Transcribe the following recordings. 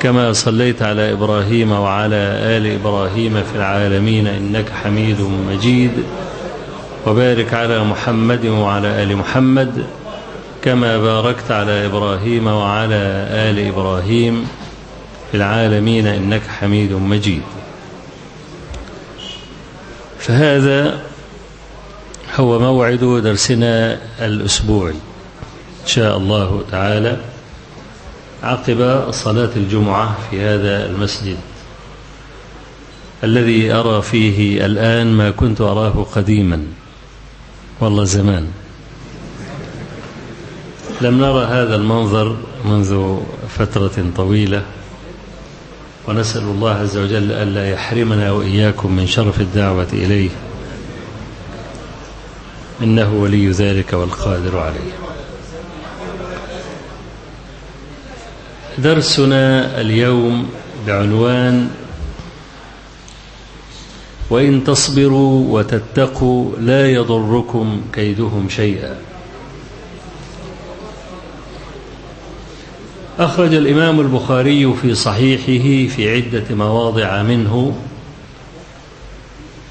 كما صليت على إبراهيم وعلى آل إبراهيم في العالمين إنك حميد مجيد وبارك على محمد وعلى آل محمد كما باركت على إبراهيم وعلى آل إبراهيم في العالمين إنك حميد مجيد. فهذا هو موعد درسنا الأسبوعي إن شاء الله تعالى. عقب صلاة الجمعة في هذا المسجد الذي أرى فيه الآن ما كنت أراه قديما والله زمان. لم نرى هذا المنظر منذ فترة طويلة ونسأل الله عز وجل ألا يحرمنا وإياكم من شرف الدعوة إليه إنه ولي ذلك والقادر عليه. درسنا اليوم بعنوان وإن تصبروا وتتقوا لا يضركم كيدهم شيئا. أخرج الإمام البخاري في صحيحه في عدة مواضع منه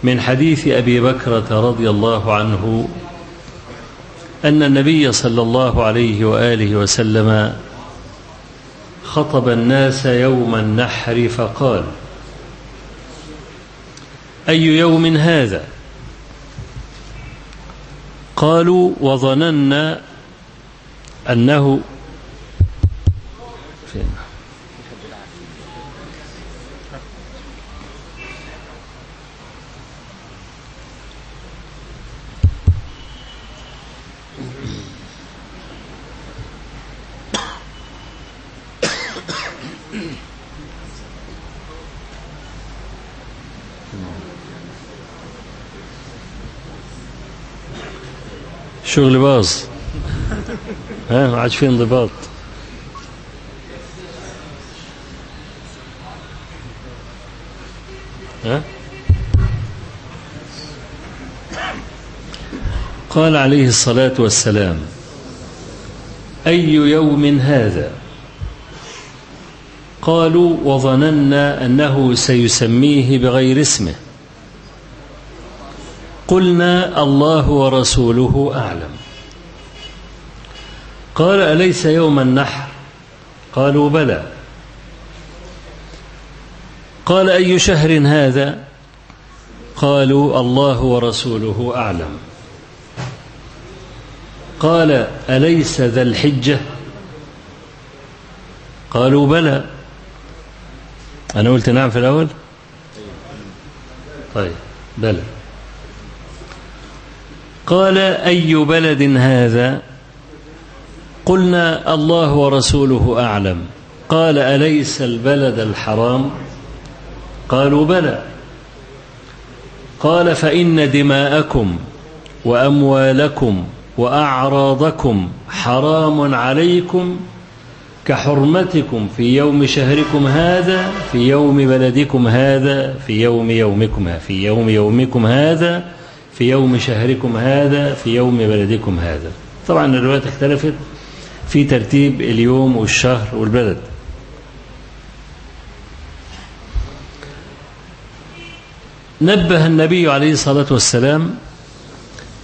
من حديث أبي بكرة رضي الله عنه أن النبي صلى الله عليه وآله وسلم خطب الناس يوم النحر فقال أي يوم هذا؟ قالوا وظننا أنه فين؟ شغل باظ ها ما عادش في انضباط ها؟ قال عليه الصلاة والسلام أي يوم هذا؟ قالوا وظننا أنه سيسميه بغير اسمه. قلنا الله ورسوله أعلم. قال أليس يوم النحر؟ قالوا بلى. قال أي شهر هذا؟ قالوا الله ورسوله أعلم. قال أليس ذا الحجة؟ قالوا بلى. أنا قلت نعم في الأول؟ طيب بلى. قال أي بلد هذا؟ قلنا الله ورسوله أعلم. قال أليس البلد الحرام؟ قالوا بلى. قال فإن دماءكم وأموالكم وأعراضكم حرام عليكم كحرمتكم في يوم شهركم هذا في يوم بلدكم هذا في يوم يومكم في يوم يومكم هذا في يوم شهركم هذا في يوم بلدكم هذا. طبعا الروايات اختلفت في ترتيب اليوم والشهر والبلد. نبه النبي عليه الصلاة والسلام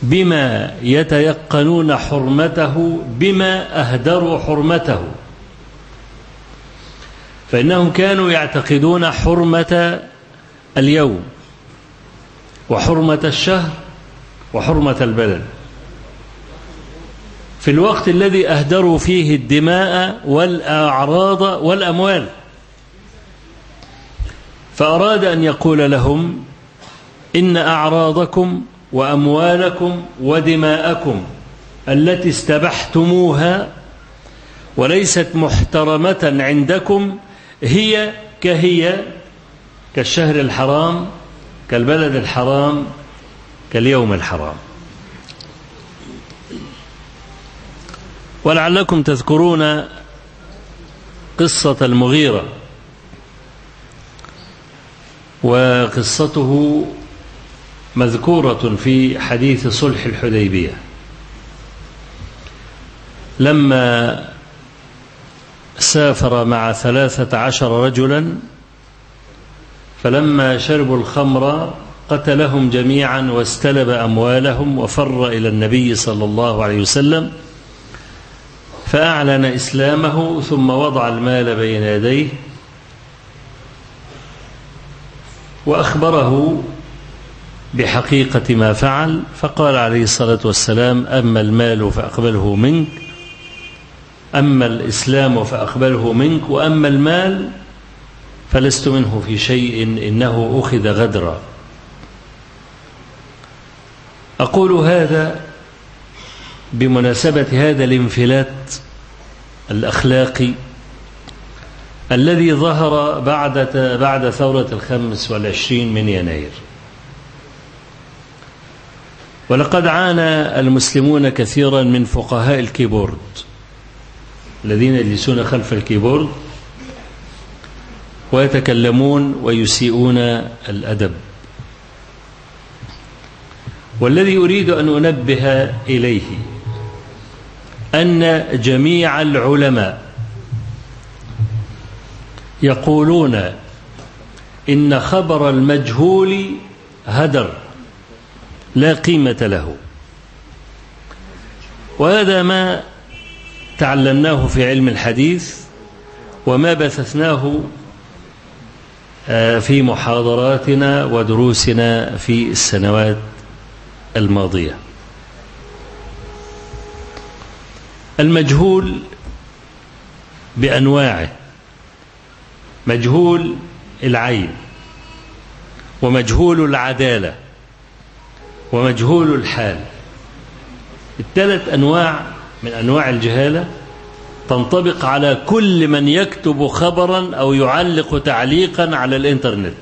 بما يتيقنون حرمته بما أهدروا حرمته. فإنهم كانوا يعتقدون حرمة اليوم وحرمة الشهر وحرمة البلد. في الوقت الذي أهدروا فيه الدماء والأعراض والأموال. فأراد أن يقول لهم إن أعراضكم وأموالكم ودماءكم التي استبحتموها وليست محترمة عندكم هي كهي كالشهر الحرام كالبلد الحرام كاليوم الحرام. ولعلكم تذكرون قصة المغيرة. وقصته مذكورة في حديث صلح الحديبية. لما سافر مع ثلاثة عشر رجلا فلما شربوا الخمر قتلهم جميعا واستلب أموالهم وفر إلى النبي صلى الله عليه وسلم فأعلن إسلامه ثم وضع المال بين يديه وأخبره بحقيقة ما فعل فقال عليه الصلاة والسلام أما المال فأقبله منك أما الإسلام فأقبله منك وأما المال فلست منه في شيء إنه أخذ غدرا. أقول هذا بمناسبة هذا الانفلات الأخلاقي الذي ظهر بعد بعد ثورة الخمس والعشرين من يناير. ولقد عانى المسلمون كثيرا من فقهاء ال keyboard الذين يجلسون خلف ال keyboard ويتكلمون ويسيئون الأدب. والذي أريد أن أنبه إليه أن جميع العلماء يقولون إن خبر المجهول هدر لا قيمة له. وهذا ما تعلمناه في علم الحديث وما بثثناه في محاضراتنا ودروسنا في السنوات الماضية. المجهول بأنواعه. مجهول العين ومجهول العدالة ومجهول الحال. الثلاث أنواع من أنواع الجهالة تنطبق على كل من يكتب خبرا أو يعلق تعليقا على الإنترنت.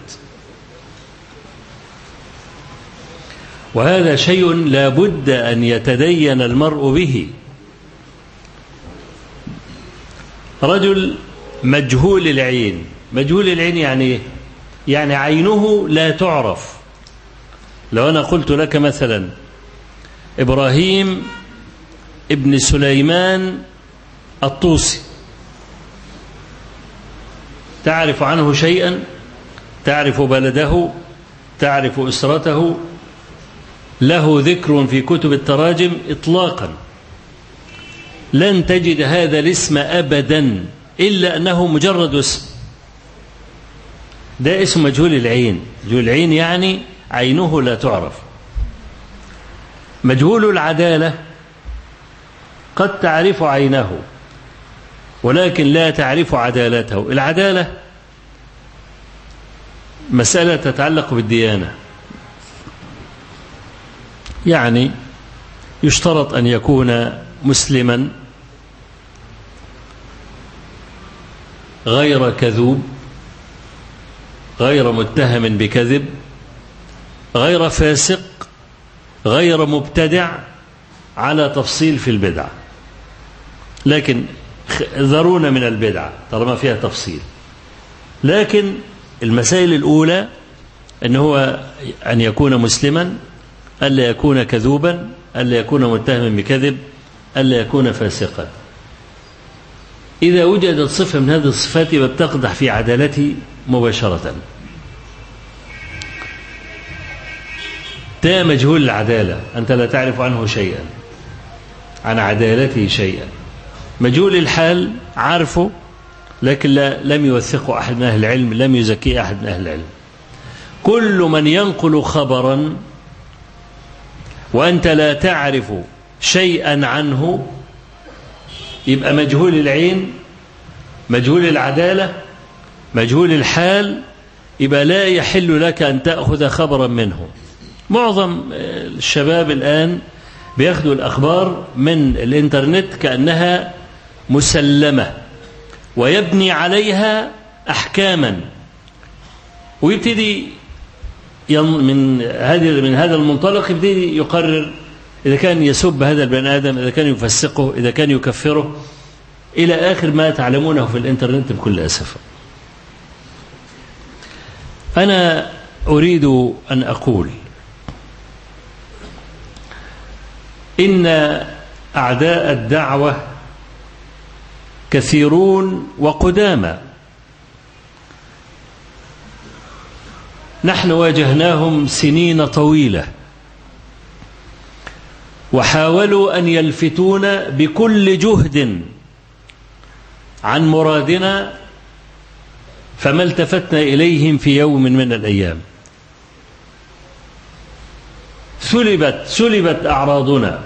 وهذا شيء لا بد أن يتدين المرء به. رجل مجهول العين. مجهول العين يعني إيه؟ يعني عينه لا تعرف. لو أنا قلت لك مثلا إبراهيم ابن سليمان الطوسي. تعرف عنه شيئا؟ تعرف بلده؟ تعرف أسرته؟ له ذكر في كتب التراجم إطلاقا. لن تجد هذا الاسم أبدا إلا أنه مجرد اسم. ده اسم مجهول العين. مجهول العين يعني عينه لا تعرف. مجهول العدالة قد تعرف عينه ولكن لا تعرف عدالته. العدالة مسألة تتعلق بالديانة. يعني يشترط أن يكون مسلما غير كذوب غير متهم بكذب غير فاسق غير مبتدع على تفصيل في البدع. لكن ذرونا من البدعة طالما فيها تفصيل. لكن المسائل الأولى أن هو أن يكون مسلما ألا يكون كذوبا ألا يكون متهما بكذب ألا يكون فاسقا. إذا وجدت صفة من هذه الصفات بتقدح في عدالته مباشرة. ده مجهول العدالة أنت لا تعرف عنه شيئا. عن عدالته شيئا. مجهول الحال عارفه لكن لا لم يوثقه أحد من أهل العلم لم يزكيه أحد من أهل العلم. كل من ينقل خبرا وأنت لا تعرف شيئا عنه يبقى مجهول العين مجهول العدالة مجهول الحال يبقى لا يحل لك أن تأخذ خبرا منه. معظم الشباب الآن بياخدوا الأخبار من الإنترنت كأنها مسلمة ويبني عليها أحكاما ويبتدي من هذه من هذا المنطلق يبتدي يقرر إذا كان يسب هذا البني آدم إذا كان يفسقه إذا كان يكفره إلى آخر ما تعلمونه في الإنترنت بكل أسف. أنا أريد أن أقول إن أعداء الدعوة كثيرون وقدامى. نحن واجهناهم سنين طويلة. وحاولوا أن يلفتونا بكل جهد عن مرادنا فما التفتنا إليهم في يوم من الأيام. سلبت سلبت أعراضنا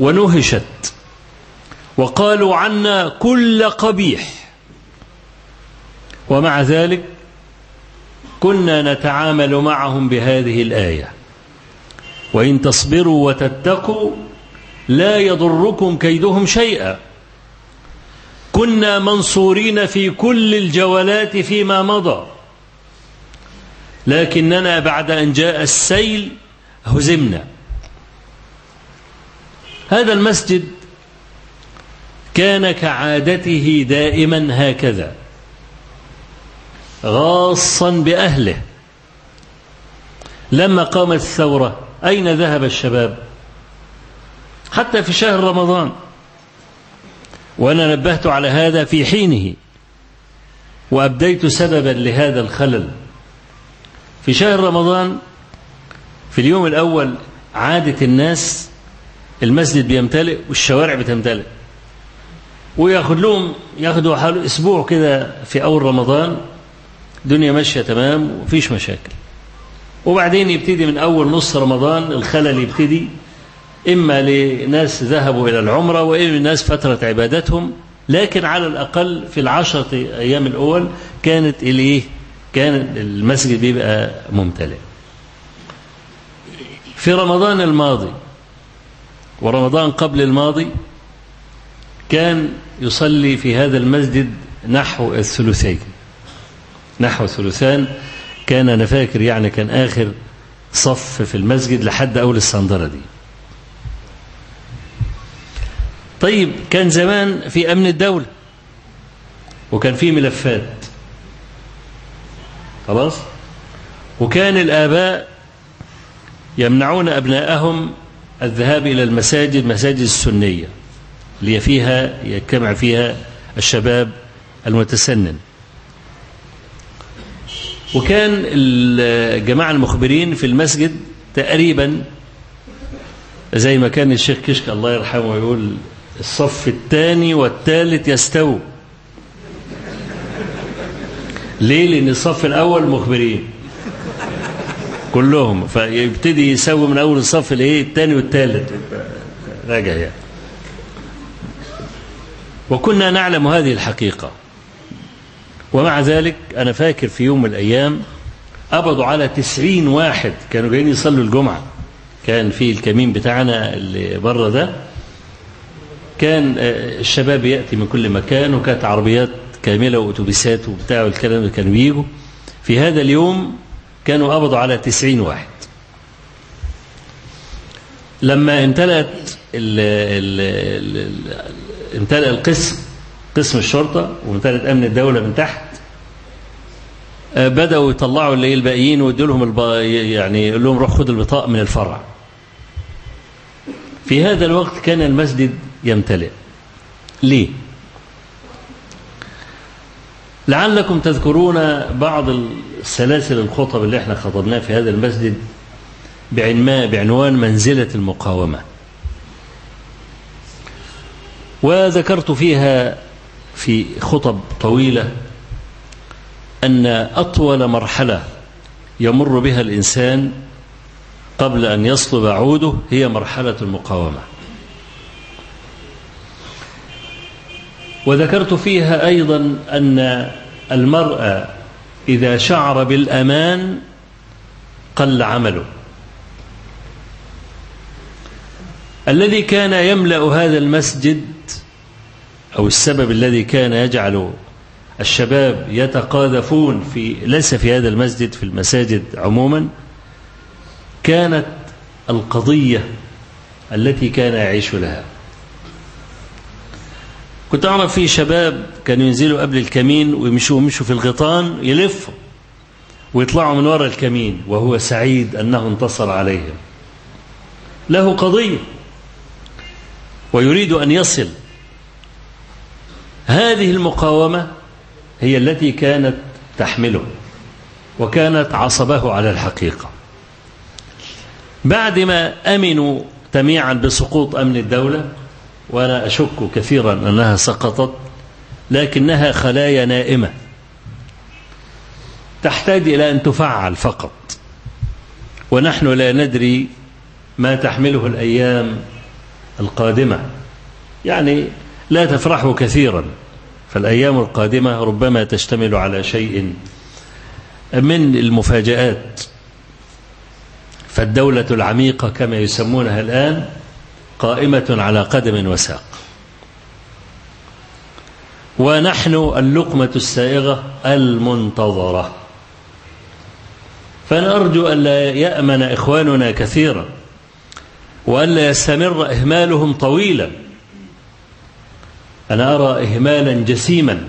ونهشت وقالوا عنا كل قبيح. ومع ذلك كنا نتعامل معهم بهذه الآية. وإن تصبروا وتتقوا لا يضركم كيدهم شيئا. كنا منصورين في كل الجولات فيما مضى. لكننا بعد أن جاء السيل هزمنا. هذا المسجد كان كعادته دائما هكذا. غاصا بأهله. لما قامت الثورة أين ذهب الشباب؟ حتى في شهر رمضان. وأنا نبهت على هذا في حينه. وأبديت سببا لهذا الخلل. في شهر رمضان في اليوم الأول عاده الناس المسجد بيمتلئ والشوارع بتمتلئ. وياخد لهم ياخدوا حاله أسبوع كده في أول رمضان. الدنيا ماشية تمام ومفيش مشاكل. وبعدين يبتدي من أول نص رمضان الخلل يبتدي إما لناس ذهبوا إلى العمرة وإما لناس فتره عبادتهم. لكن على الأقل في العشرة أيام الأول كانت الايه كان المسجد بيبقى ممتلئ. في رمضان الماضي ورمضان قبل الماضي كان يصلي في هذا المسجد نحو الثلثين. نحو ثلثان. كان أنا فاكر يعني كان آخر صف في المسجد لحد أول الصندرة دي. طيب كان زمان في أمن الدولة وكان في ملفات. خلاص؟ وكان الآباء يمنعون أبناءهم الذهاب إلى المساجد مساجد السنية اللي فيها يجتمع فيها الشباب المتسنن. وكان الجماعة المخبرين في المسجد تقريبا زي ما كان الشيخ كشك الله يرحمه يقول الصف الثاني والثالث يستووا ليه؟ لأن الصف الأول مخبرين. كلهم. فيبتدي يسوي من أول الصف الإيه الثاني والثالث. راجع يعني. وكنا نعلم هذه الحقيقة. ومع ذلك أنا فاكر في يوم من الأيام قبضوا على تسعين واحد كانوا جايين يصلوا الجمعة. كان في الكمين بتاعنا اللي بره ده كان الشباب يأتي من كل مكان وكانت عربيات كاملة وأتوبيسات وبتاع والكلام ده كانوا بيجوا في هذا اليوم كانوا قبضوا على تسعين واحد. لما امتلأت ال ال ال امتلأ القسم قسم الشرطة وامتلأت أمن الدولة من تحت بدأوا يطلعوا اللي الباقيين ويدوا لهم الب... يعني يقول لهم روح خد البطاقة من الفرع. في هذا الوقت كان المسجد يمتلئ. ليه؟ لعلكم تذكرون بعض السلاسل الخطب اللي إحنا خطبناها في هذا المسجد بعنوان بعنوان منزلة المقاومة. وذكرت فيها في خطب طويلة أن أطول مرحلة يمر بها الإنسان قبل أن يصلب عوده هي مرحلة المقاومة. وذكرت فيها أيضا أن المرأة إذا شعر بالأمان قل عمله. الذي كان يملأ هذا المسجد أو السبب الذي كان يجعل الشباب يتقاذفون في ليس في هذا المسجد في المساجد عموما. كانت القضية التي كان يعيش لها. كنت أعرف في شباب كانوا ينزلوا قبل الكمين ويمشوا يمشوا في الغيطان يلفوا ويطلعوا من وراء الكمين وهو سعيد أنه انتصر عليهم. له قضية ويريد أن يصل. هذه المقاومة هي التي كانت تحمله وكانت عصبه على الحقيقة. بعد ما أمنوا تميعا بسقوط أمن الدولة وأنا أشك كثيرا أنها سقطت لكنها خلايا نائمة تحتاج إلى أن تفعل فقط. ونحن لا ندري ما تحمله الأيام القادمة. يعني لا تفرحوا كثيرا. فالأيام القادمة ربما تشتمل على شيء من المفاجآت. فالدولة العميقة كما يسمونها الآن قائمة على قدم وساق. ونحن اللقمة السائغة المنتظرة. فنرجو ألا يأمن إخواننا كثيرا وألا يستمر إهمالهم طويلا. أنا أرى إهمالا جسيما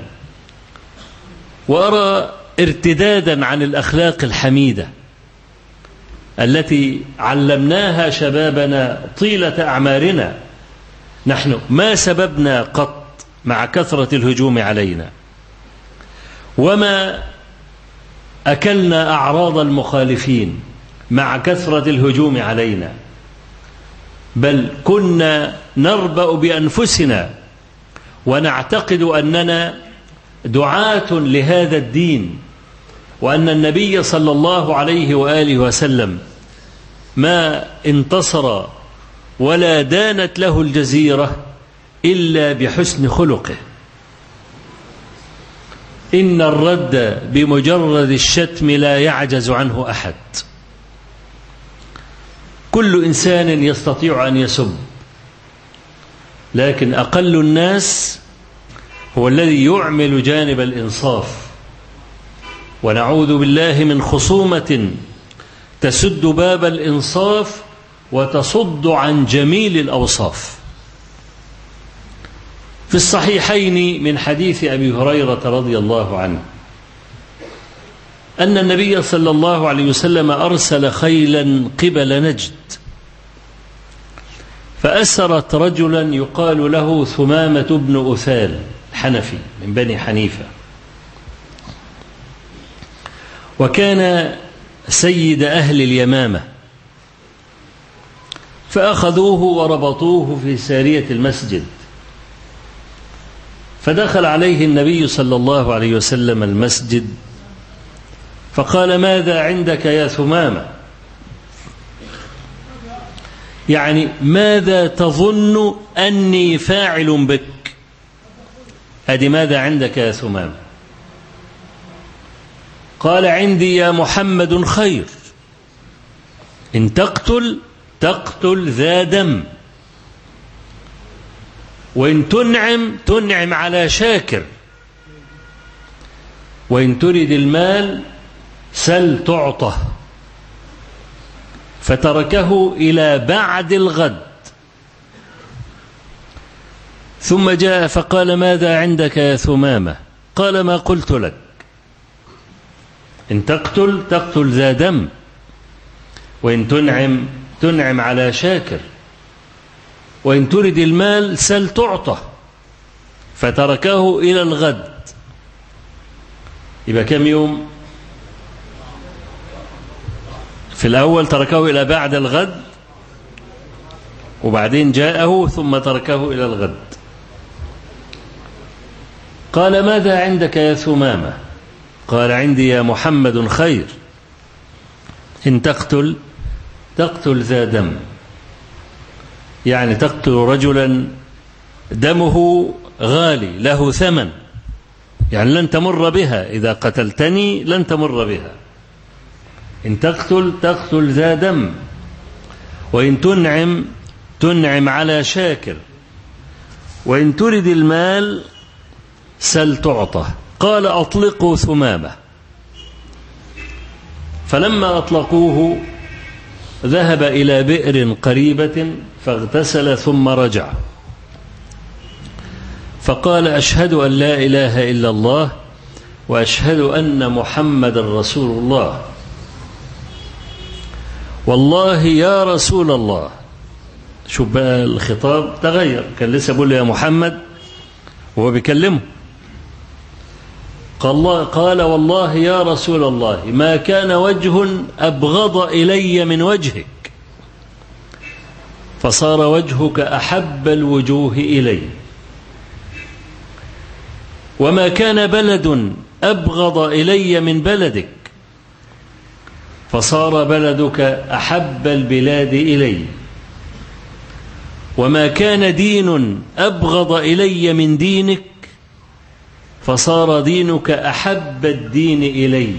وأرى ارتدادا عن الأخلاق الحميدة التي علمناها شبابنا طيلة أعمارنا. نحن ما سببنا قط مع كثرة الهجوم علينا وما أكلنا أعراض المخالفين مع كثرة الهجوم علينا بل كنا نربأ بأنفسنا ونعتقد أننا دعاة لهذا الدين وأن النبي صلى الله عليه وآله وسلم ما انتصر ولا دانت له الجزيرة إلا بحسن خلقه. إن الرد بمجرد الشتم لا يعجز عنه أحد. كل إنسان يستطيع أن يسب. لكن أقل الناس هو الذي يعمل جانب الإنصاف. ونعوذ بالله من خصومة تسد باب الإنصاف وتصد عن جميل الأوصاف. في الصحيحين من حديث أبي هريرة رضي الله عنه أن النبي صلى الله عليه وسلم أرسل خيلا قبل نجد. فأسرت رجلا يقال له ثمامة بن أثال حنفي من بني حنيفة. وكان سيد أهل اليمامة فأخذوه وربطوه في سارية المسجد. فدخل عليه النبي صلى الله عليه وسلم المسجد فقال ماذا عندك يا ثمامة؟ يعني ماذا تظن أني فاعل بك؟ هذه ماذا عندك يا ثمامة قال عندي يا محمد خير. إن تقتل تقتل ذا دم. وإن تنعم تنعم على شاكر. وإن تريد المال سل تعطى فتركه إلى بعد الغد. ثم جاء فقال ماذا عندك يا ثمامة؟ قال ما قلت لك. إن تقتل تقتل ذا دم وإن تنعم تنعم على شاكر وإن ترد المال سل تعطى. فتركه إلى الغد. يبقى كم يوم؟ في الأول تركه إلى بعد الغد وبعدين جاءه ثم تركه إلى الغد. قال ماذا عندك يا ثمامة؟ قال عندي يا محمد خير. إن تقتل تقتل ذا دم. يعني تقتل رجلا دمه غالي له ثمن. يعني لن تمر بها إذا قتلتني لن تمر بها. إن تقتل تقتل ذا دم. وإن تنعم تنعم على شاكر. وإن ترد المال سل تعطى. قال أطلقوا ثمامة. فلما أطلقوه ذهب إلى بئر قريبة فاغتسل ثم رجع. فقال أشهد أن لا إله إلا الله وأشهد أن محمد رسول الله. والله يا رسول الله. شوف بقى الخطاب تغير. كان لسه بيقول يا محمد وهو بيكلمه. قال, قال والله يا رسول الله ما كان وجه أبغض إلي من وجهك فصار وجهك أحب الوجوه إلي. وما كان بلد أبغض إلي من بلدك فصار بلدك أحب البلاد إلي. وما كان دين أبغض إلي من دينك فصار دينك أحب الدين إلي.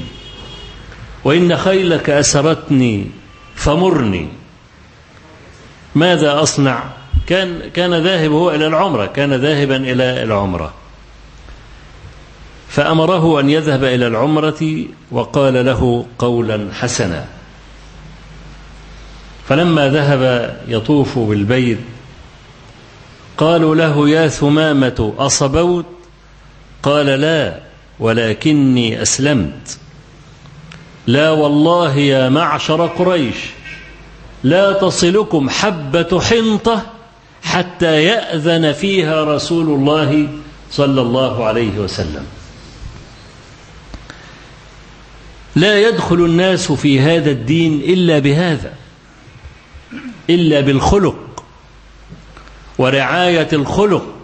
وإن خيلك أسرتني فمرني. ماذا أصنع؟ كان كان ذاهب هو إلى العمرة كان ذاهبا إلى العمرة. فأمره أن يذهب إلى العمرة وقال له قولا حسنا. فلما ذهب يطوف بالبيت قالوا له يا ثمامة أصبوت؟ قال لا ولكني أسلمت. لا والله يا معشر قريش لا تصلكم حبة حنطة حتى يأذن فيها رسول الله صلى الله عليه وسلم. لا يدخل الناس في هذا الدين إلا بهذا إلا بالخلق ورعاية الخلق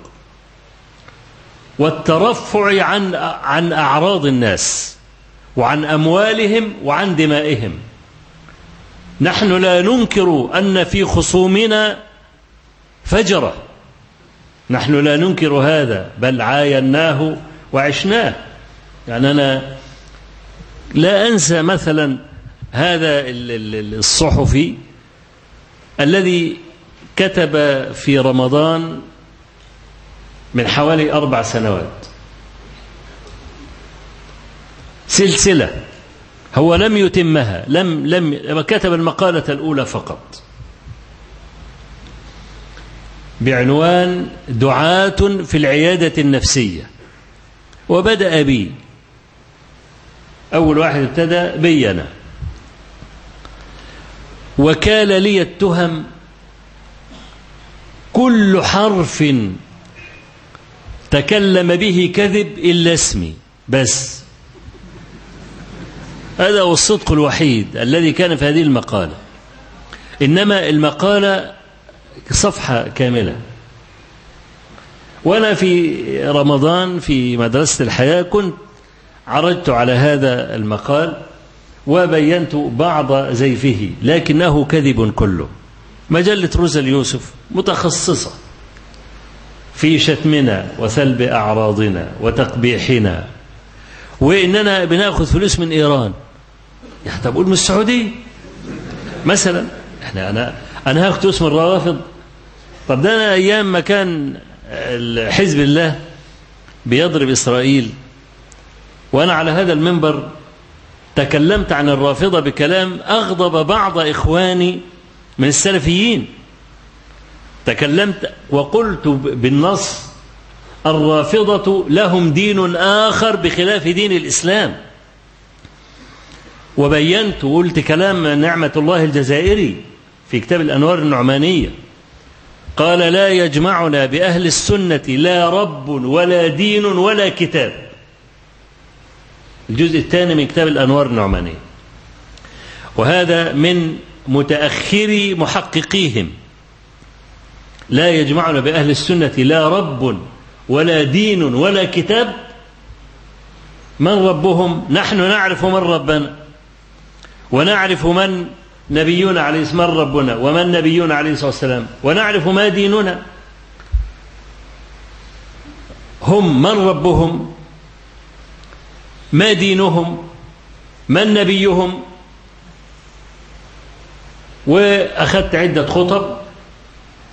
والترفع عن عن أعراض الناس وعن أموالهم وعن دمائهم. نحن لا ننكر أن في خصومنا فجرة. نحن لا ننكر هذا بل عايناه وعشناه. يعني أنا لا أنسى مثلا هذا الصحفي الذي كتب في رمضان من حوالي أربع سنوات. سلسلة هو لم يتمها لم لم كتب المقالة الأولى فقط. بعنوان دعاة في العيادة النفسية. وبدأ بي أول واحد ابتدى بينا وكال لي التهم كل حرف تكلم به كذب إلا اسمي بس. هذا هو الصدق الوحيد الذي كان في هذه المقالة. إنما المقالة صفحة كاملة. وأنا في رمضان في مدرسة الحياة كنت عرجت على هذا المقال وبينت بعض زيفه لكنه كذب كله. مجلة روزا اليوسف متخصصة في شتمنا وسلب أعراضنا وتقبيحنا. وإننا بنأخذ فلوس من إيران. يعني طب من السعودية؟ مثلا إحنا أنا أنا هاخد فلوس من الروافض طب ده أنا أيام ما كان حزب الله بيضرب إسرائيل وأنا على هذا المنبر تكلمت عن الرافضة بكلام أغضب بعض إخواني من السلفيين. تكلمت وقلت بالنص الرافضة لهم دين آخر بخلاف دين الإسلام. وبينت وقلت كلام نعمة الله الجزائري في كتاب الأنوار النعمانية. قال لا يجمعنا بأهل السنة لا رب ولا دين ولا كتاب. الجزء الثاني من كتاب الأنوار النعمانية وهذا من متأخري محققيهم. لا يجمعنا بأهل السنة لا رب ولا دين ولا كتاب. من ربهم؟ نحن نعرف من ربنا. ونعرف من نبينا عليه من ربنا؟ ومن نبينا عليه الصلاة والسلام. ونعرف ما ديننا. هم من ربهم؟ ما دينهم؟ من نبيهم؟ وأخذت عدة خطب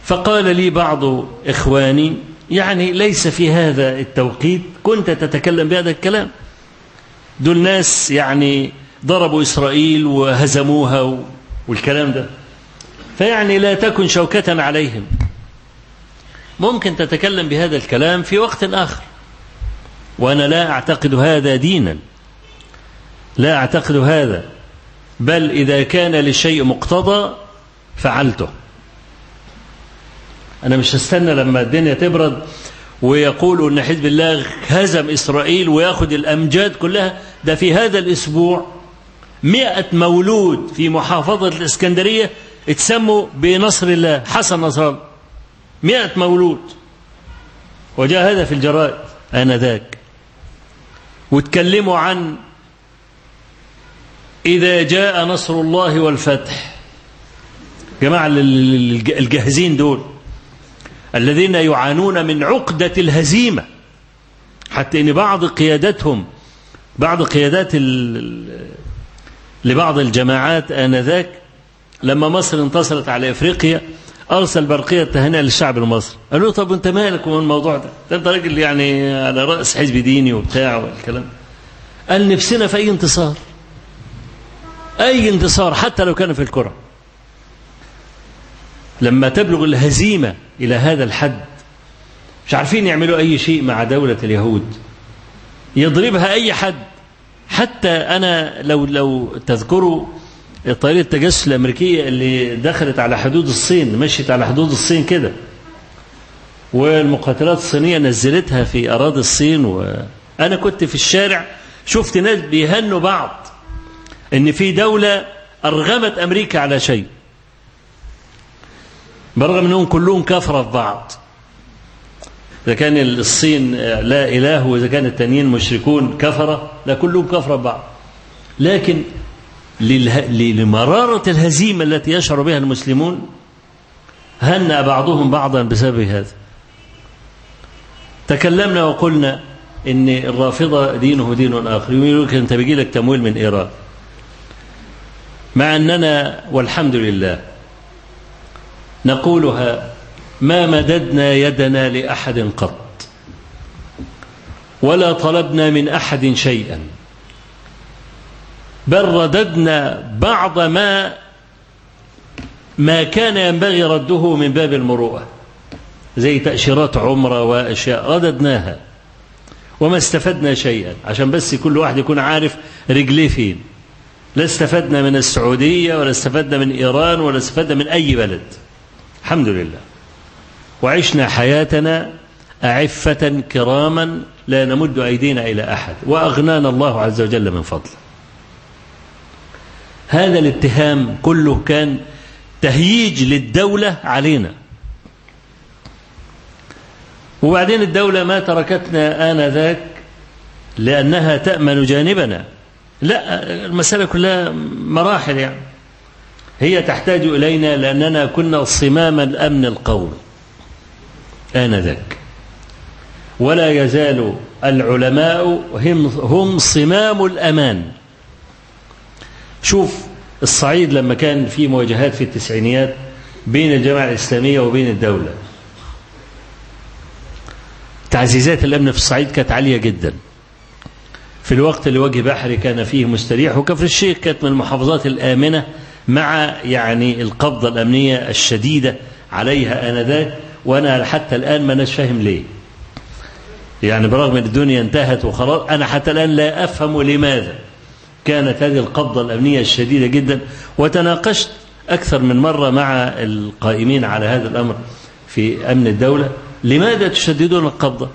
فقال لي بعض إخواني يعني ليس في هذا التوقيت كنت تتكلم بهذا الكلام. دول ناس يعني ضربوا إسرائيل وهزموها والكلام ده. فيعني لا تكن شوكة عليهم. ممكن تتكلم بهذا الكلام في وقت آخر. وأنا لا أعتقد هذا دينا. لا أعتقد هذا. بل إذا كان للشيء مقتضى فعلته. أنا مش هستنى لما الدنيا تبرد ويقولوا أن حزب الله هزم إسرائيل ويأخذ الأمجاد كلها. ده في هذا الأسبوع مئة مولود في محافظة الإسكندرية اتسموا بنصر الله حسن نصر. الله مئة مولود. وجاء هذا في الجرائد آنذاك. واتكلموا عن إذا جاء نصر الله والفتح. جماعة الجاهزين دول الذين يعانون من عقدة الهزيمة حتى إن بعض قيادتهم بعض قيادات لبعض الجماعات آنذاك لما مصر انتصرت على إفريقيا أرسل برقية تهنئة للشعب المصري. قالوا له طب أنت مالك ومن الموضوع ده؟ ده أنت راجل يعني على رأس حزب ديني وبتاع والكلام. قال نفسنا في أي انتصار. أي انتصار حتى لو كان في الكرة. لما تبلغ الهزيمة إلى هذا الحد مش عارفين يعملوا أي شيء مع دولة اليهود. يضربها أي حد. حتى أنا لو لو تذكروا طريقة التجسس الأمريكية اللي دخلت على حدود الصين مشيت على حدود الصين كده. والمقاتلات الصينية نزلتها في أراضي الصين وأنا كنت في الشارع شفت ناس بيهنوا بعض إن في دولة أرغمت أمريكا على شيء. برغم أنهم كلهم كفرة في بعض. إذا كان الصين لا إله وإذا كان التانيين مشركون كفرة لا كلهم كفرة في بعض. لكن لمرارة الهزيمة التي يشعر بها المسلمون هنأ بعضهم بعضا بسبب هذا. تكلمنا وقلنا إن الرافضة دينه دين آخر. يقول لك أنت بيجي لك تمويل من إيران. مع أننا والحمد لله نقولها ما مددنا يدنا لأحد قط ولا طلبنا من أحد شيئا. بل رددنا بعض ما ما كان ينبغي رده من باب المروءة زي تأشيرات عمرة وأشياء رددناها وما استفدنا شيئا عشان بس كل واحد يكون عارف رجليه فين. لا استفدنا من السعودية ولا استفدنا من إيران ولا استفدنا من أي بلد. الحمد لله. وعشنا حياتنا أعفة كراما لا نمد أيدينا إلى أحد وأغنانا الله عز وجل من فضله. هذا الاتهام كله كان تهييج للدولة علينا. وبعدين الدولة ما تركتنا آنذاك لأنها تأمن جانبنا. لا المسألة كلها مراحل يعني. هي تحتاج إلينا لأننا كنا صمام الأمن القومي آنذاك. ولا يزال العلماء هم, هم صمام الأمان. شوف الصعيد لما كان في مواجهات في التسعينيات بين الجماعة الإسلامية وبين الدولة. تعزيزات الأمن في الصعيد كانت عالية جدا. في الوقت اللي وجه بحري كان فيه مستريح وكفر الشيخ كانت من المحافظات الآمنة مع يعني القبضة الأمنية الشديدة عليها آنذاك وأنا حتى الآن ما فاهم ليه. يعني برغم أن الدنيا انتهت وخلاص أنا حتى الآن لا أفهم لماذا. كانت هذه القبضة الأمنية الشديدة جدا وتناقشت أكثر من مرة مع القائمين على هذا الأمر في أمن الدولة. لماذا تشددون القبضة؟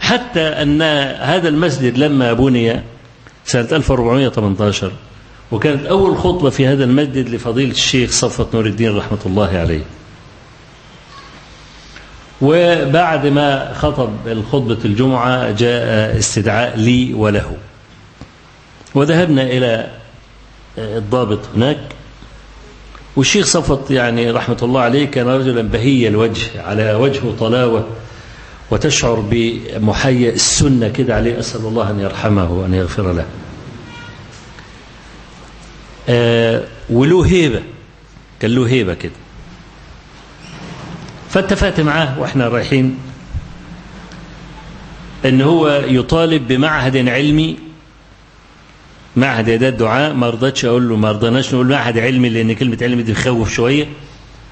حتى أن هذا المسجد لما بني سنة 1418 وكانت أول خطبة في هذا المسجد لفضيلة الشيخ صفوة نور الدين رحمة الله عليه. وبعد ما خطب الخطبة الجمعة جاء استدعاء لي وله. وذهبنا إلى الضابط هناك. والشيخ صفت يعني رحمة الله عليه كان رجلا بهي الوجه على وجهه طلاوة وتشعر بمحيا السنة كده عليه. أسأل الله أن يرحمه وأن يغفر له. آه وله هيبة كان له هيبة كده. فاتفقت معاه وإحنا رايحين إن هو يطالب بمعهد علمي معهد اعداد دعاء ما رضتش أقول له ما رضناش نقول معهد علمي لأن كلمة علمي دي تخوف شوية.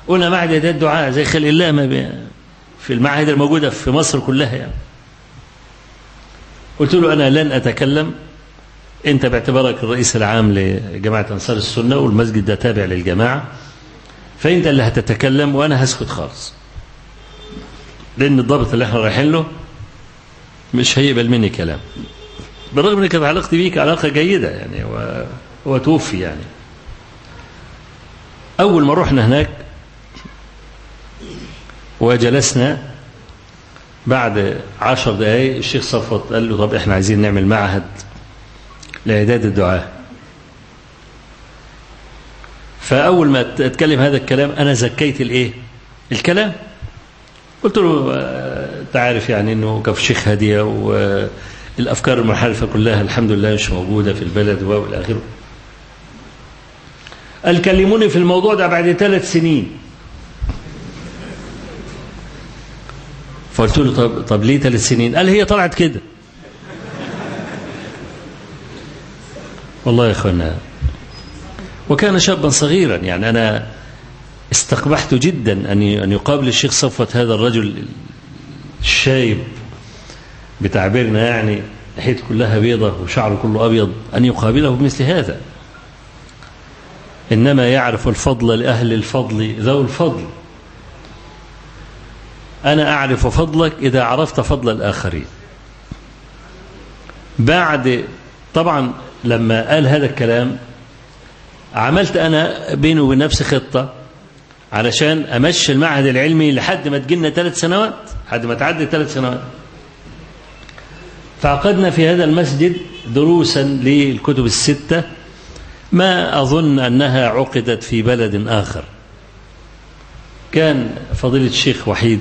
قلنا معهد اعداد دعاء زي خلق الله ما بي في المعاهد الموجودة في مصر كلها يعني. قلت له أنا لن أتكلم. أنت باعتبارك الرئيس العام لجماعة أنصار السنة والمسجد ده تابع للجماعة. فأنت اللي هتتكلم وأنا هسكت خالص. لأن الضابط اللي إحنا رايحين له مش هيقبل مني كلام. بالرغم ان كانت علاقتي بيك علاقة جيدة يعني هو توفي يعني. أول ما رحنا هناك وجلسنا بعد عشر دقايق الشيخ صفوت قال له طب إحنا عايزين نعمل معهد لإعداد الدعاء. فأول ما أتكلم هذا الكلام أنا زكيت الإيه؟ الكلام. قلت له أنت عارف يعني أنه كف شيخ هدية والأفكار المنحرفة كلها الحمد لله مش موجودة في البلد وإلى آخره. قال كلموني في الموضوع ده بعد ثلاث سنين. فقلت له طب, طب ليه ثلاث سنين؟ قال هي طلعت كده. والله يا إخوانا وكان شابا صغيرا يعني أنا استقبحت جدا أن أن يقابل الشيخ صفوت هذا الرجل الشايب. بتعبيرنا يعني لحيته كلها بيضة وشعره كله أبيض أن يقابله بمثل هذا. إنما يعرف الفضل لأهل الفضل ذو الفضل. أنا أعرف فضلك إذا عرفت فضل الآخرين. بعد طبعا لما قال هذا الكلام عملت أنا بيني وبين نفسي خطة علشان أمشي المعهد العلمي لحد ما تجينا ثلاث سنوات لحد ما تعدي ثلاث سنوات. فعقدنا في هذا المسجد دروسا للكتب الستة. ما أظن أنها عقدت في بلد آخر. كان فضيلة الشيخ وحيد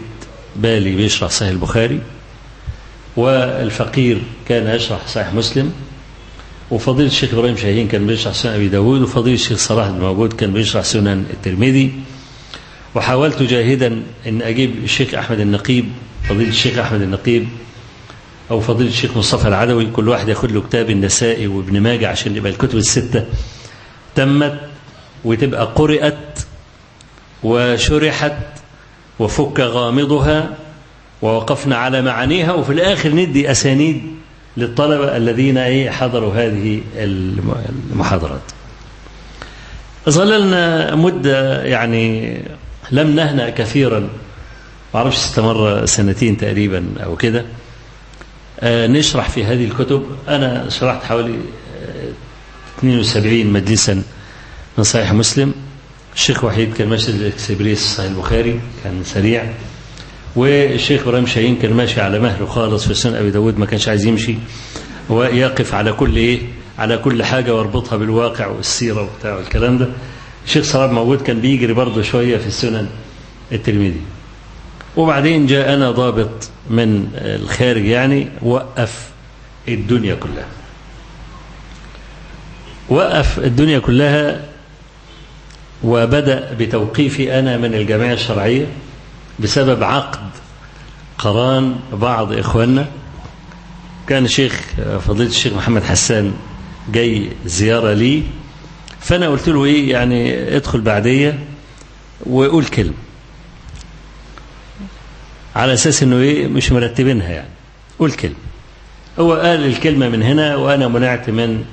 بالي بيشرح صحيح البخاري والفقير كان يشرح صحيح مسلم وفضيلة الشيخ إبراهيم شاهين كان بيشرح سنن أبي داود وفضيلة الشيخ صلاح الموجود كان بيشرح سنن الترمذي. وحاولت جاهدا أن أجيب الشيخ أحمد النقيب فضيلة الشيخ أحمد النقيب أو فضيلة الشيخ مصطفى العدوي كل واحد ياخد له كتاب النسائي وابن ماجه عشان يبقى الكتب الستة. تمت وتبقى قرأت وشرحت وفك غامضها ووقفنا على معانيها وفي الآخر ندي أسانيد للطلبة الذين إيه حضروا هذه المحاضرات. ظللنا مدة يعني لم نهنأ كثيرا ما أعرفش استمر سنتين تقريبا أو كده. نشرح في هذه الكتب. أنا شرحت حوالي 72 مجلسا من صحيح مسلم. الشيخ وحيد كان ماشي الاكسبريس صحيح البخاري كان سريع. والشيخ إبراهيم شاهين كان ماشي على مهله خالص في سنن أبي داود ما كانش عايز يمشي. ويقف على كل إيه؟ على كل حاجة ويربطها بالواقع والسيرة وبتاع والكلام ده. الشيخ صلاح موجود كان بيجري برضه شوية في السنن الترمذي. وبعدين جاءنا ضابط من الخارج يعني وقف الدنيا كلها. وقف الدنيا كلها وبدأ بتوقيفي أنا من الجمعية الشرعية بسبب عقد قران بعض إخواننا. كان الشيخ فضيلة الشيخ محمد حسان جاي زيارة لي. فأنا قلت له إيه يعني ادخل بعدية وقول كلمة. على أساس إنه إيه مش مرتبينها يعني. قول كلمة. هو قال الكلمة من هنا وأنا منعت من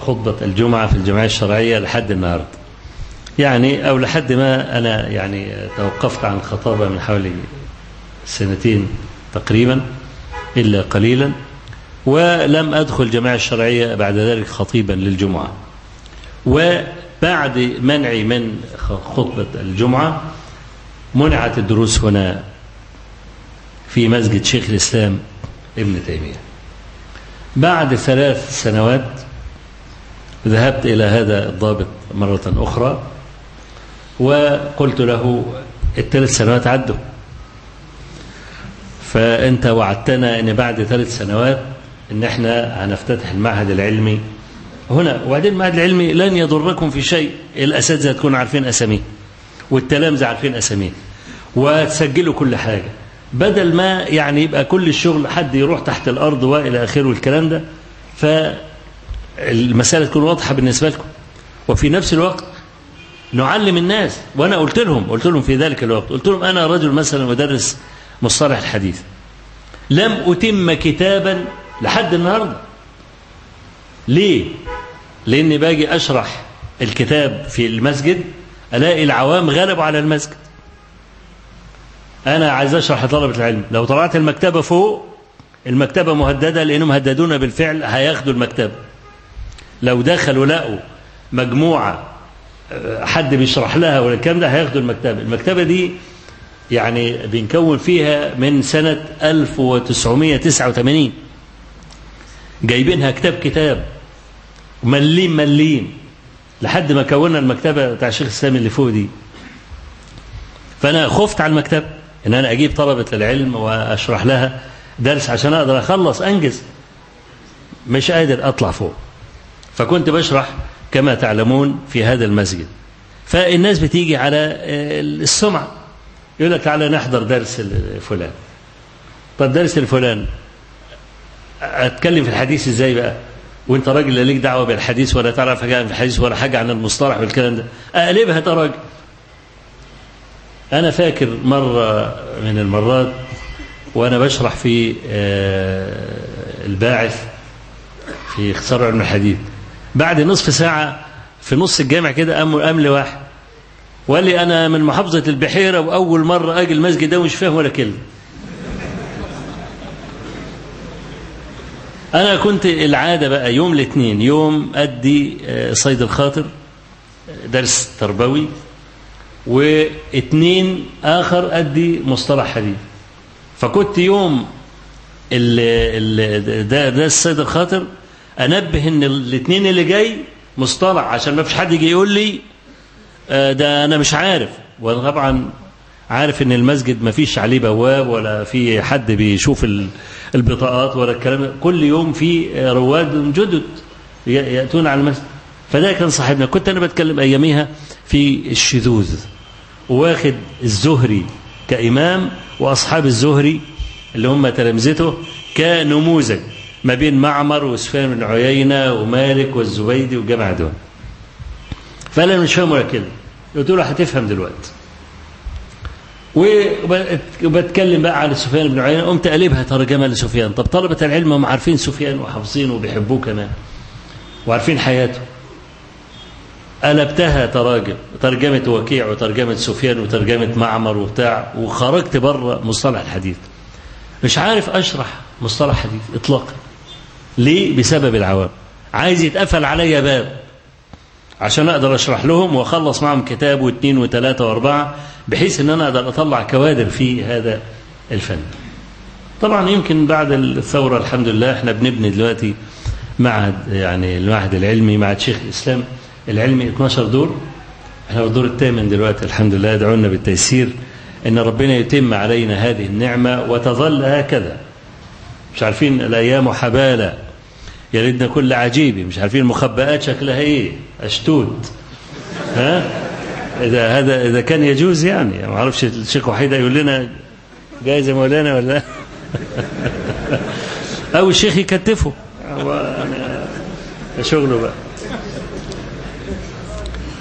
خطبة الجمعة في الجمعية الشرعية لحد النهاردة. يعني أو لحد ما أنا يعني توقفت عن الخطابة من حوالي سنتين تقريبا إلا قليلا ولم أدخل جماعة الشرعية بعد ذلك خطيبا للجمعة. وبعد منعي من خطبة الجمعة منعت الدروس هنا في مسجد شيخ الإسلام ابن تيمية. بعد ثلاث سنوات ذهبت إلى هذا الضابط مرة أخرى وقلت له الثلاث سنوات عدوا. فأنت وعدتنا أن بعد ثلاث سنوات أن إحنا هنفتتح المعهد العلمي. هنا وبعدين المعهد العلمي لن يضركم في شيء. الأساتذة تكونوا عارفين أساميه والتلامذة عارفين أساميه وتسجلوا كل حاجة. بدل ما يعني يبقى كل الشغل حد يروح تحت الأرض وإلى آخره والكلام ده فالمسألة تكون واضحة بالنسبة لكم. وفي نفس الوقت نعلم الناس وأنا قلت لهم قلت لهم في ذلك الوقت قلت لهم أنا رجل مثلا مدرس مصطلح الحديث. لم أتم كتابا لحد النهاردة. ليه؟ لأني باجي أشرح الكتاب في المسجد ألاقي العوام غلبوا على المسجد. أنا عايز أشرح لطلبة العلم. لو طلعت المكتبة فوق المكتبة مهددة لأنهم هددونا بالفعل هياخدوا المكتبة. لو دخلوا لقوا مجموعة حد بيشرح لها ولا الكلام ده هياخدوا المكتبة. المكتبة دي يعني بنكون فيها من سنة 1989 جايبينها كتاب كتاب ملين ملين لحد ما كونا المكتبة بتاع الشيخ السامي اللي فوق دي. فأنا خفت على المكتبة. إن أنا أجيب طلبة العلم وأشرح لها درس عشان أقدر أخلص أنجز. مش قادر أطلع فوق. فكنت بشرح كما تعلمون في هذا المسجد. فالناس بتيجي على السمعة. يقول لك تعالى نحضر درس فلان طب درس الفلان أتكلم في الحديث إزاي بقى؟ وأنت راجل لا ليك دعوة بالحديث ولا تعرف حاجة عن الحديث ولا حاجة عن المصطلح والكلام ده. أقلبها يا راجل. أنا فاكر مرة من المرات وأنا بشرح في الباعث في اختصار علم الحديث. بعد نصف ساعة في نص الجامع كده قام قام لي واحد وقال لي أنا من محافظة البحيرة وأول مرة أجي المسجد ده ومش فاهم ولا كلمة. أنا كنت العادة بقى يوم الاثنين يوم أدي صيد الخاطر درس تربوي. واثنين آخر أدي مصطلح حديث فكنت يوم درس صيد الخاطر أنبه إن الاثنين اللي جاي مصطلح عشان ما فيش حد يجي يقول لي ده أنا مش عارف. وأنا طبعا عارف إن المسجد ما فيش عليه بواب ولا في حد بيشوف البطاقات ولا الكلام كل يوم في رواد جدد يأتون على المسجد. فده كان صاحبنا. كنت أنا بتكلم أياميها في الشذوذ. واخد الزهري كإمام وأصحاب الزهري اللي هم تلامذته كنموذج ما بين معمر وسفيان بن عيينة ومالك والزبيدي والجماعه دول. فأنا مش فاهم ولا كلمة. قلت له هتفهم دلوقتي. وبتكلم بقى على سفيان بن عيينة قمت قلبها ترجمة لسفيان. طب طلبة العلم هم عارفين سفيان وحافظينه وبيحبوه كمان وعارفين حياته. قلبتها تراجم ترجمة وكيع وترجمة سفيان وترجمة معمر وبتاع وخرجت بره مصطلح الحديث. مش عارف أشرح مصطلح حديث إطلاقا. ليه؟ بسبب العوام. عايز يتقفل عليا باب. عشان أقدر أشرح لهم وأخلص معهم كتاب واثنين وثلاثة وأربعة بحيث إن أنا أقدر أطلع كوادر في هذا الفن. طبعا يمكن بعد الثورة الحمد لله إحنا بنبني دلوقتي معهد يعني المعهد العلمي معهد شيخ الإسلام. العلمي 12 دور. إحنا في الدور الثامن دلوقتي الحمد لله ادعوا لنا بالتيسير. إن ربنا يتم علينا هذه النعمة وتظل هكذا. مش عارفين الأيام حبالة. يلدنا كل عجيب مش عارفين المخبئات شكلها إيه؟ أشتوت. ها؟ إذا هذا إذا كان يجوز يعني. ما أعرفش الشيخ وحيد يقول لنا جايز يا مولانا ولا أو الشيخ يكتفه. شغله بقى.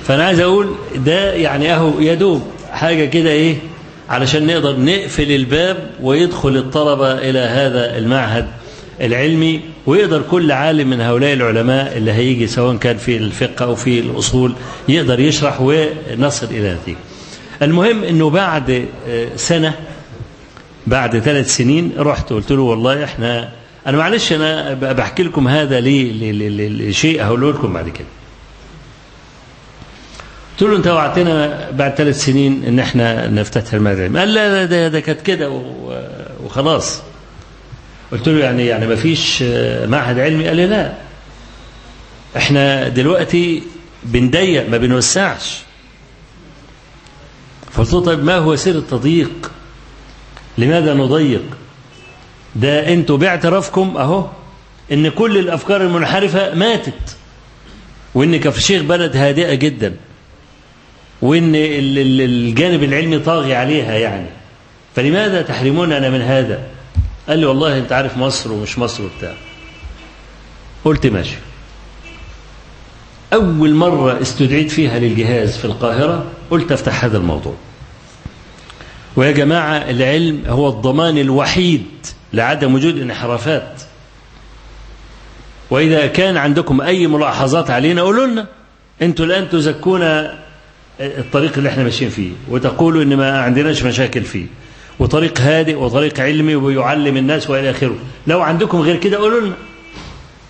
فأنا عايز أقول ده يعني أهو يدوب حاجة كده إيه علشان نقدر نقفل الباب ويدخل الطلبة إلى هذا المعهد العلمي ويقدر كل عالم من هؤلاء العلماء اللي هيجي سواء كان في الفقه أو في الأصول يقدر يشرح ونصل إلى نتيجة المهم أنه بعد سنة بعد ثلاث سنين رحت قلت له والله إحنا أنا معلش أنا بحكي لكم هذا ليه لشيء هقوله لكم بعد كده. قلت له انت وعدتنا بعد ثلاث سنين ان إحنا نفتتح المعهد قال لا ده, ده كانت كده وخلاص. قلت له يعني يعني ما فيش معهد علمي؟ قال لي لا. إحنا دلوقتي بنضيق ما بنوسعش. فقلت له طيب ما هو سر التضييق؟ لماذا نضيق؟ ده أنتوا باعترافكم اهو ان كل الافكار المنحرفة ماتت وان كفشيخ بلد هادئة جدا. وإن الجانب العلمي طاغي عليها يعني. فلماذا تحرموننا من هذا؟ قال لي والله أنت عارف مصر ومش مصر وبتاع. قلت ماشي. أول مرة استدعيت فيها للجهاز في القاهرة قلت أفتح هذا الموضوع. ويا جماعة العلم هو الضمان الوحيد لعدم وجود انحرافات. وإذا كان عندكم أي ملاحظات علينا قولوا لنا. أنتوا الآن تزكون الطريق اللي إحنا ماشيين فيه وتقولوا ان ما عندناش مشاكل فيه. وطريق هادئ وطريق علمي ويعلم الناس وإلى آخره. لو عندكم غير كده قولوا لنا.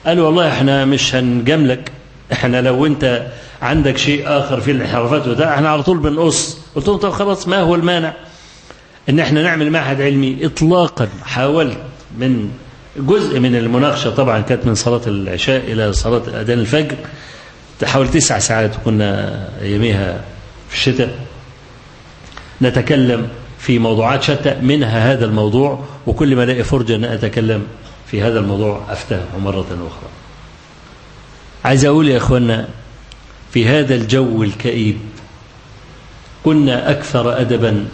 قالوا والله إحنا مش هنجاملك. إحنا لو أنت عندك شيء آخر في الانحرافات وده إحنا على طول بنقص. قلت لهم طب خلاص ما هو المانع؟ إن إحنا نعمل معهد علمي اطلاقا حاولت من جزء من المناقشة طبعا كانت من صلاة العشاء إلى صلاة أذان الفجر. حوالي تسع ساعات كنا اياميها في الشتاء. نتكلم في موضوعات شتى منها هذا الموضوع وكل ما ألاقي فرجة أن أتكلم في هذا الموضوع افتاه مرة أخرى. عايز أقول يا اخوانا في هذا الجو الكئيب كنا أكثر ادبا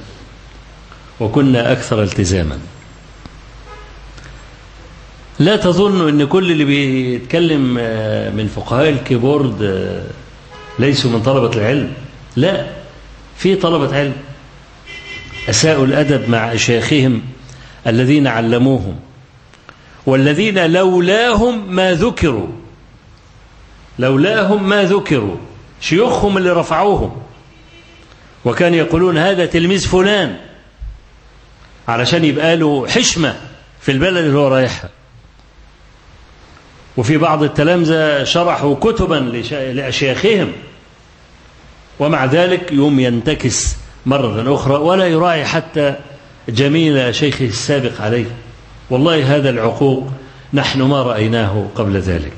وكنا أكثر التزاما. لا تظن أن كل اللي بيتكلم من فقهاء الكيبورد ليسوا من طلبة العلم. لا في طلبة علم أساءوا الأدب مع شيخهم الذين علموهم والذين لولاهم ما ذكروا لولاهم ما ذكروا شيوخهم اللي رفعوهم وكان يقولون هذا تلميذ فلان علشان يبقى له حشمة في البلد اللي هو رايحها. وفي بعض التلامذة شرحوا كتبا لأشياخهم ومع ذلك يوم ينتكس مرة أخرى ولا يراعي حتى جميل شيخه السابق عليه. والله هذا العقوق نحن ما رأيناه قبل ذلك.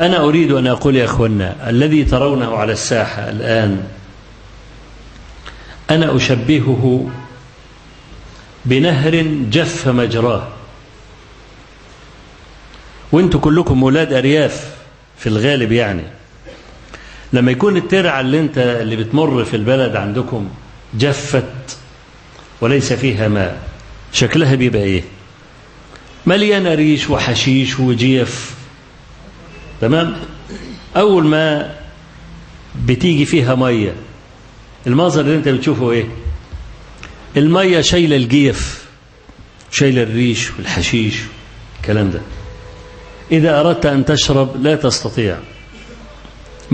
أنا أريد أن أقول يا أخوانا الذي ترونه على الساحة الآن أنا أشبهه بنهر جف مجراه. وأنتوا كلكم ولاد أرياف في الغالب يعني. لما يكون الترعة اللي انت اللي بتمر في البلد عندكم جفت وليس فيها ماء شكلها بيبقى إيه؟ مليانة ريش وحشيش وجيف. تمام؟ أول ما بتيجي فيها مية المنظر اللي انت بتشوفه إيه؟ المية شايلة الجيف شايلة الريش والحشيش الكلام ده. إذا أردت أن تشرب لا تستطيع.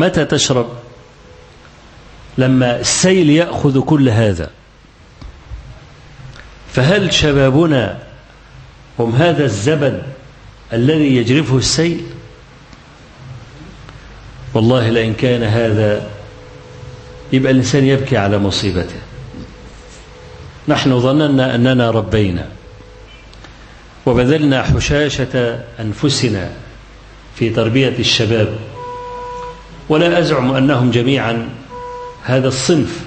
متى تشرب؟ لما السيل يأخذ كل هذا. فهل شبابنا هم هذا الزبد الذي يجرفه السيل؟ والله لئن كان هذا يبقى الإنسان يبكي على مصيبته. نحن ظننا أننا ربينا وبذلنا حشاشة أنفسنا في تربية الشباب. ولا أزعم أنهم جميعا هذا الصنف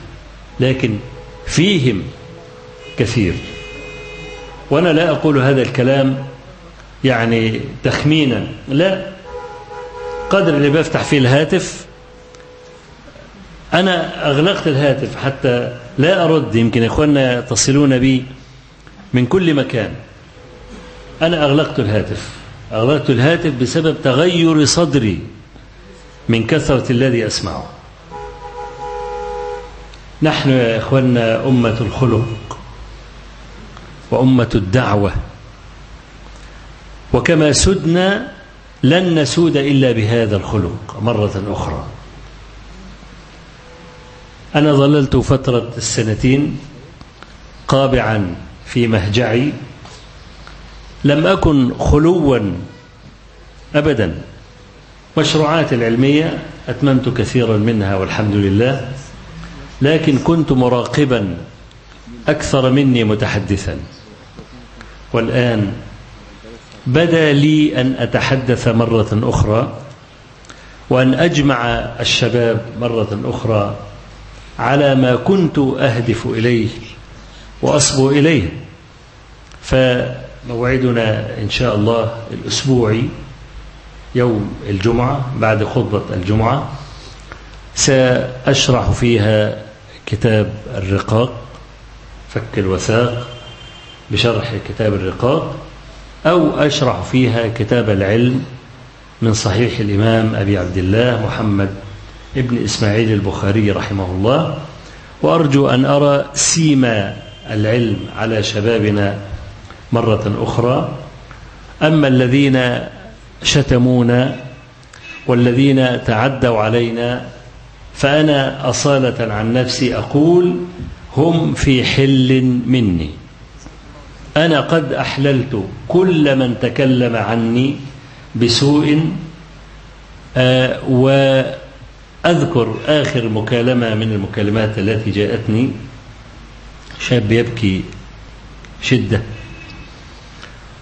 لكن فيهم كثير. وأنا لا أقول هذا الكلام يعني تخمينا لا. قدر اللي بفتح فيه الهاتف أنا أغلقت الهاتف حتى لا أرد يمكن إخواننا يتصلون بي من كل مكان. أنا أغلقت الهاتف. أغلقت الهاتف بسبب تغير صدري. من كثرة الذي أسمعه. نحن يا إخواننا أمة الخلق وأمة الدعوة. وكما سدنا لن نسود إلا بهذا الخلق مرة أخرى. أنا ظللت فترة السنتين قابعا في مهجعي. لم أكن خلوا أبدا. مشروعات العلمية أتممت كثيرا منها والحمد لله لكن كنت مراقبا أكثر مني متحدثا. والآن بدا لي أن أتحدث مرة أخرى وأن أجمع الشباب مرة أخرى على ما كنت أهدف إليه وأصبو إليه. فموعدنا إن شاء الله الأسبوعي يوم الجمعة بعد خطبة الجمعة سأشرح فيها كتاب الرقاق فك الوثاق بشرح كتاب الرقاق أو أشرح فيها كتاب العلم من صحيح الإمام أبي عبد الله محمد ابن إسماعيل البخاري رحمه الله وأرجو أن أرى سيما العلم على شبابنا مرة أخرى. أما الذين شتمونا والذين تعدوا علينا فأنا أصالة عن نفسي أقول هم في حل مني. أنا قد أحللت كل من تكلم عني بسوء آه وأذكر آخر مكالمة من المكالمات التي جاءتني. شاب يبكي شدة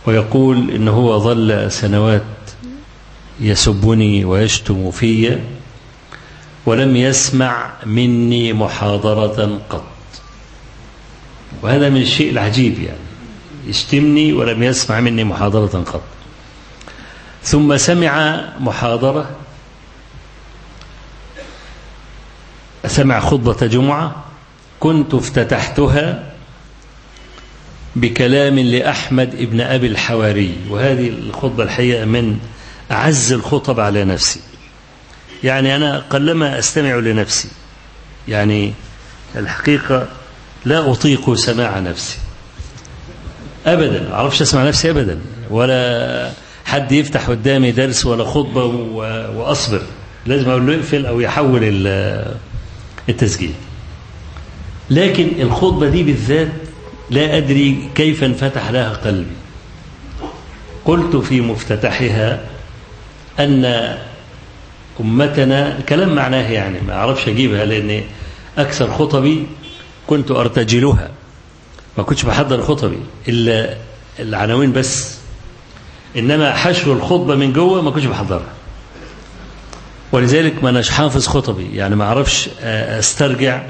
ويقول إن هو ظل سنوات يسبني ويشتم في ولم يسمع مني محاضرة قط. وهذا من الشيء العجيب يعني. يشتمني ولم يسمع مني محاضرة قط. ثم سمع محاضرة سمع خطبة جمعة كنت افتتحتها بكلام لأحمد ابن أبي الحواري. وهذه الخطبة الحقيقة من أعز الخطب على نفسي. يعني أنا قلما أستمع لنفسي. يعني الحقيقة لا أطيق سماع نفسي. أبدا. ما أعرفش أسمع نفسي أبدا. ولا حد يفتح قدامي درس ولا خطبة وأصبر. لازم أقول له يقفل أو يحول التسجيل. لكن الخطبة دي بالذات لا أدري كيف انفتح لها قلبي. قلت في مفتتحها أن أمتنا كلام معناه يعني ما أعرفش أجيبها لأن أكثر خطبي كنت أرتجلها. ما كنتش بحضر خطبي إلا العناوين بس. إنما حشو الخطبة من جوه ما كنتش بحضرها. ولذلك ما أناش حافظ خطبي يعني ما أعرفش أسترجع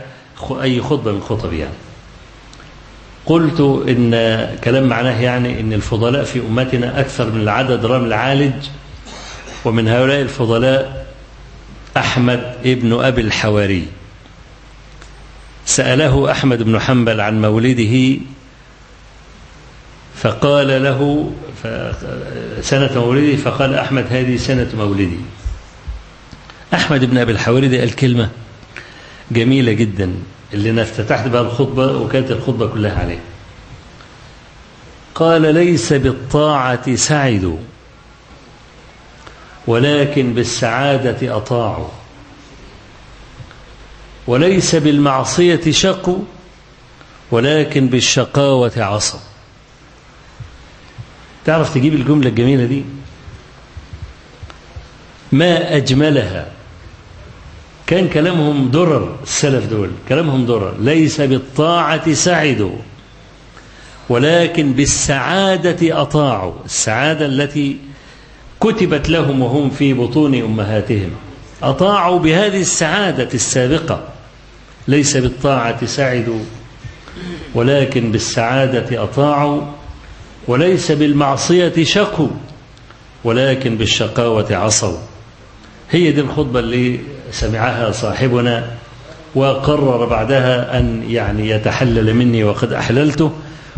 أي خطبة من خطبي يعني. قلت إن كلام معناه يعني إن الفضلاء في أمتنا أكثر من العدد رمل عالج ومن هؤلاء الفضلاء أحمد ابن أبي الحواري. سأله أحمد بن حنبل عن مولده فقال له سنة مولده فقال أحمد هذه سنة مولدي. أحمد بن أبي الحواري دي الكلمة جميلة جدا اللي أنا افتتحت بها الخطبة وكانت الخطبة كلها عليه. قال ليس بالطاعة سعدوا ولكن بالسعادة أطاعوا. وليس بالمعصية شقوا ولكن بالشقاوة عصوا. تعرف تجيب الجملة الجميلة دي؟ ما أجملها. كان كلامهم درر السلف دول كلامهم درر. ليس بالطاعة سعدوا ولكن بالسعادة أطاعوا. السعادة التي كتبت لهم وهم في بطون أمهاتهم. أطاعوا بهذه السعادة السابقة. ليس بالطاعة سعدوا ولكن بالسعادة أطاعوا. وليس بالمعصية شقوا ولكن بالشقاوة عصوا. هي دي الخطبة اللي سمعها صاحبنا وقرر بعدها أن يعني يتحلل مني وقد أحللته.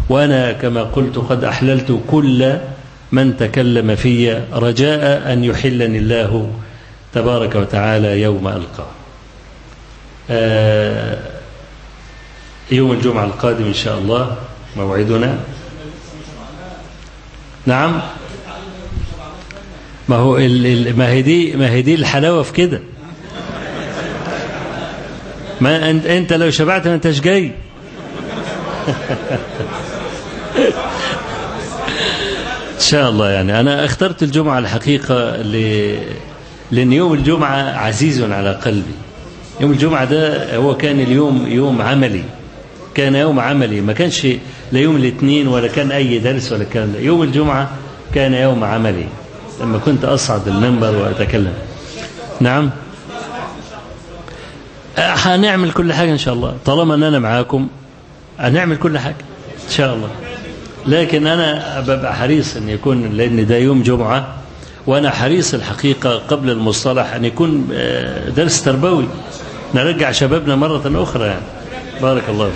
وأنا كما قلت قد أحللت كل من تكلم في رجاء أن يحلني الله تبارك وتعالى يوم ألقاه. يوم الجمعة القادم إن شاء الله موعدنا. نعم. ما هو ما هي دي ما هي دي الحلاوة في كده. ما أنت لو شبعت ما أنتش جاي. شاء الله يعني. أنا اخترت الجمعة الحقيقة ل... لأن يوم الجمعة عزيز على قلبي. يوم الجمعة ده هو كان اليوم يوم عملي. كان يوم عملي. ما كانش لا يوم الاثنين ولا كان أي درس ولا كان يوم الجمعة كان يوم عملي. لما كنت أصعد المنبر وأتكلم. نعم. هنعمل كل حاجة إن شاء الله. طالما أن أنا معاكم هنعمل كل حاجة إن شاء الله. لكن أنا ببقى حريص أن يكون لأن ده يوم جمعة وأنا حريص الحقيقة قبل المصطلح أن يكون درس تربوي. نرجع شبابنا مرة أخرى يعني. بارك الله فيك.